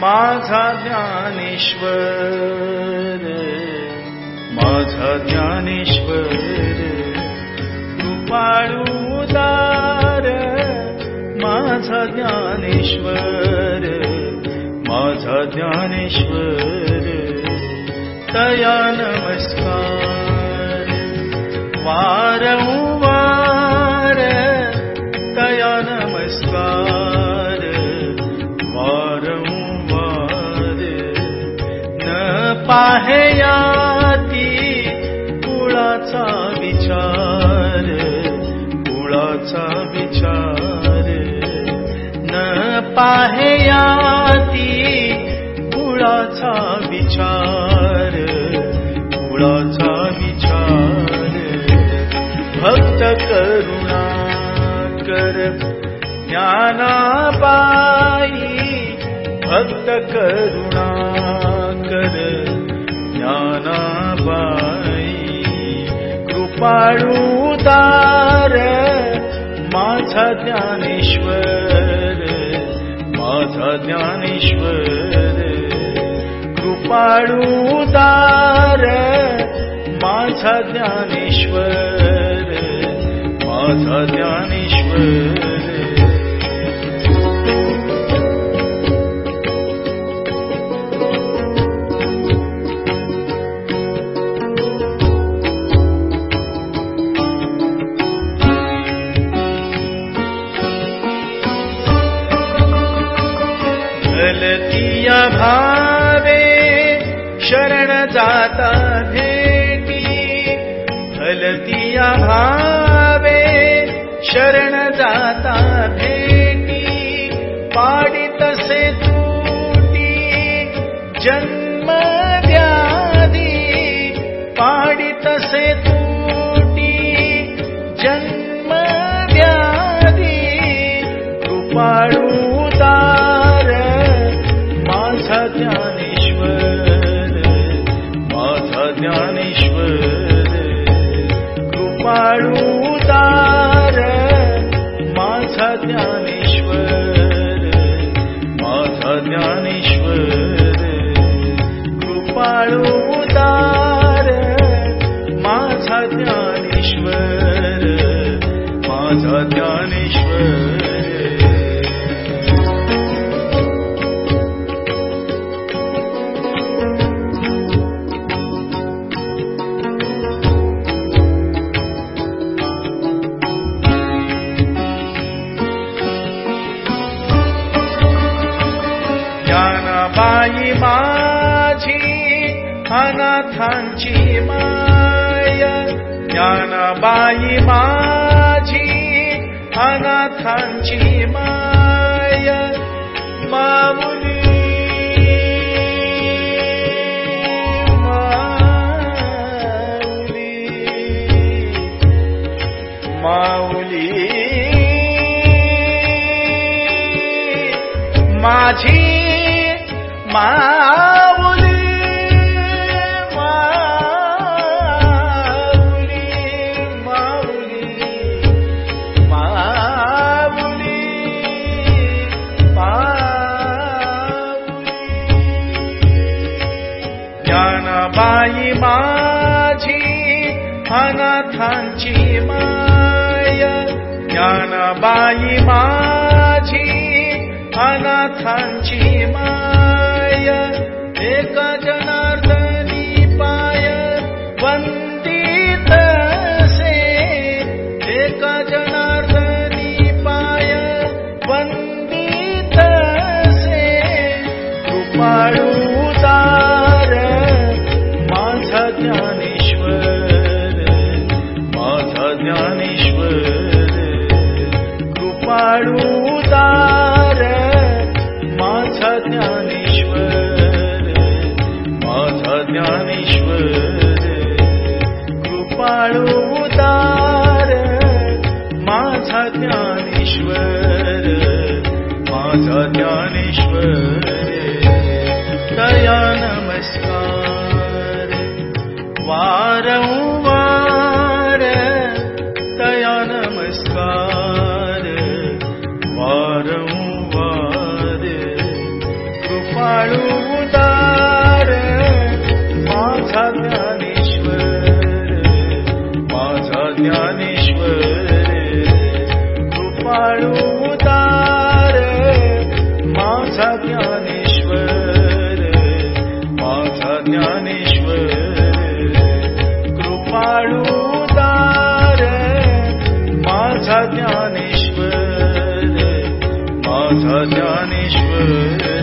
माझा ज्ञानेश्वर माझा ज्ञानेश्वर कृपाळुदार माझा ज्ञानेश्वर माझा ज्ञानेश्वर तया नमस्कार। वारंवार तया नमस्कार। वारंवार न पाहयाती विचार। न पाहयाती कुळाचा विचार। कुळाचा विचार। भक्त करुणा कर ज्ञानाबाई भक्त करुणा कर ज्ञानाबाई कृपाळुदार माथा ज्ञानेश्वर माथा ज्ञानेश्वर कृपाळू उदार ज्ञानेश्वर माथा ज्ञानेश्वर। जाता भेटी भावे शरण जाता भेटी पाडित से तूटी जन्म व्याधी पाडित से तूटी जन्म व्याधी कृपाळुदार कृपाळुदार माझा ज्ञानेश्वर माझा ज्ञानेश्वर कृपाळुदार माझा ज्ञानेश्वर ज्ञानाबाई माझी अनाथांची माया. ज्ञानाबाई माझी अनाथांची माया. माऊली माऊली माझी माऊली माऊली माऊली माऊली माऊली. ज्ञानाबाई माझी अनाथांची माया. ज्ञानबाई माझी अनाथांची माया. देखा जना उदार माझा ज्ञानेश्वर माझा ज्ञानेश्वर तया नमस्कार। वारंवार तया नमस्कार। ज्ञानेश्वर कृपाळू उदार माझा ज्ञानेश्वर माझा ज्ञानेश्वर कृपाळू उदार माझा ज्ञानेश्वर माझा ज्ञानेश्वर